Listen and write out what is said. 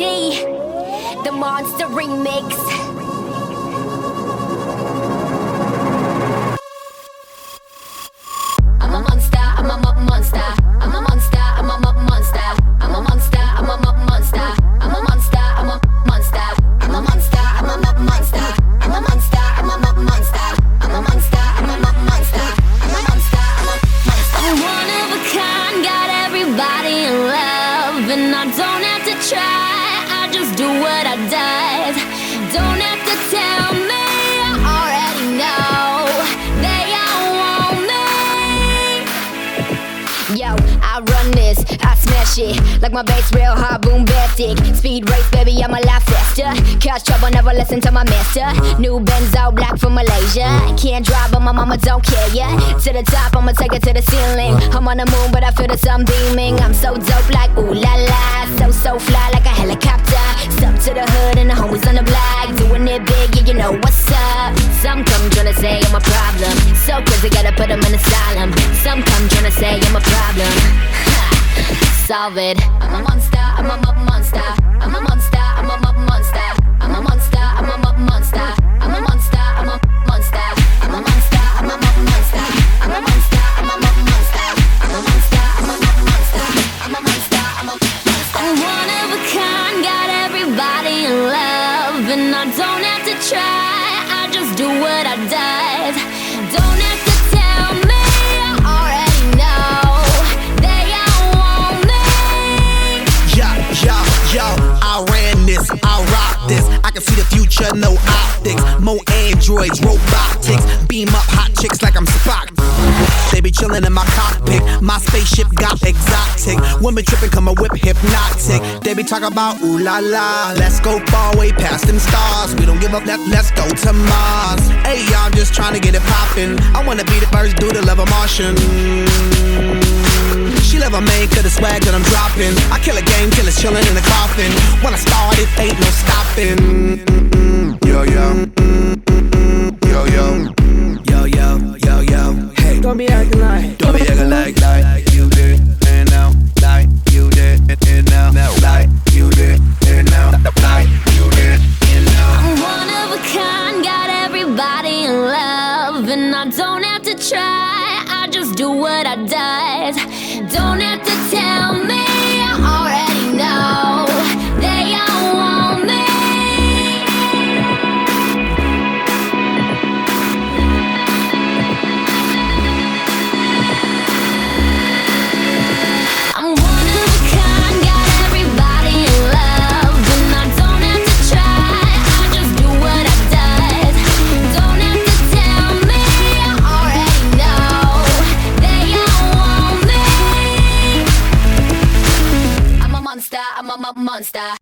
The monster remix. I'm a monster, I'm a monster. I'm a monster, I'm a monster. I'm a monster, I'm a monster. I'm a monster, I'm a monster. I'm a monster, I'm a mo- monster. I'm a monster, I'm a mo- monster. I'm a monster, I'm a mo- monster. I'm a monster, I'm a monster. I'm one of a kind, got everybody in love, and I don't have to try. Just do what I does. Don't have to tell me, I already know. They all want me. Yo, I run this, I smash it like my bass real hard, boom bastic. Speed race, baby, I'm a lot faster. Cause trouble, never listen to my master. New Benzo, black from Malaysia. Can't drive, but my mama don't care. Yeah, to the top, I'ma take it to the ceiling. I'm on the moon, but I feel the sun beaming. I'm so dope, like what's up. Some come tryna say I'm a problem, so crazy, gotta put them in asylum. Some come tryna say I'm a problem. Solve it. I'm a monster, I'm a mo- monster. I'm a monster, I'm a mo- monster. I'm a monster, I'm a mo- monster. I'm a monster, I'm a monster. I'm a monster, I'm a mo- monster. I'm a monster, I'm a mo- monster. I'm a monster, I'm a mo- monster. I'm a monster, I'm a monster. I'm one of a kind, got everybody in love, and I don't have to try. Do what I does. Don't have to tell me, I already know. They all want me. Yo, yo, yo, I ran this, I rock this. I can see the future, no optics. More androids, robotics. Beam up hot chicks like I'm Spock. They be chillin' in my cockpit. My spaceship got exotic. Women trippin', come a whip hypnotic. They be talking about ooh la la. Let's go far way past them stars. We don't give up, let, let's go to Mars. Hey, y'all, I'm just trying to get it poppin'. I wanna be the first dude to love a Martian. She love a man cause the swag that I'm dropping. I kill a game till it's chillin' in the coffin. When I start, it ain't no stopping. Yo, yo. Yo, and I don't have to try. I just do what I does. Don't have to tell me, monster.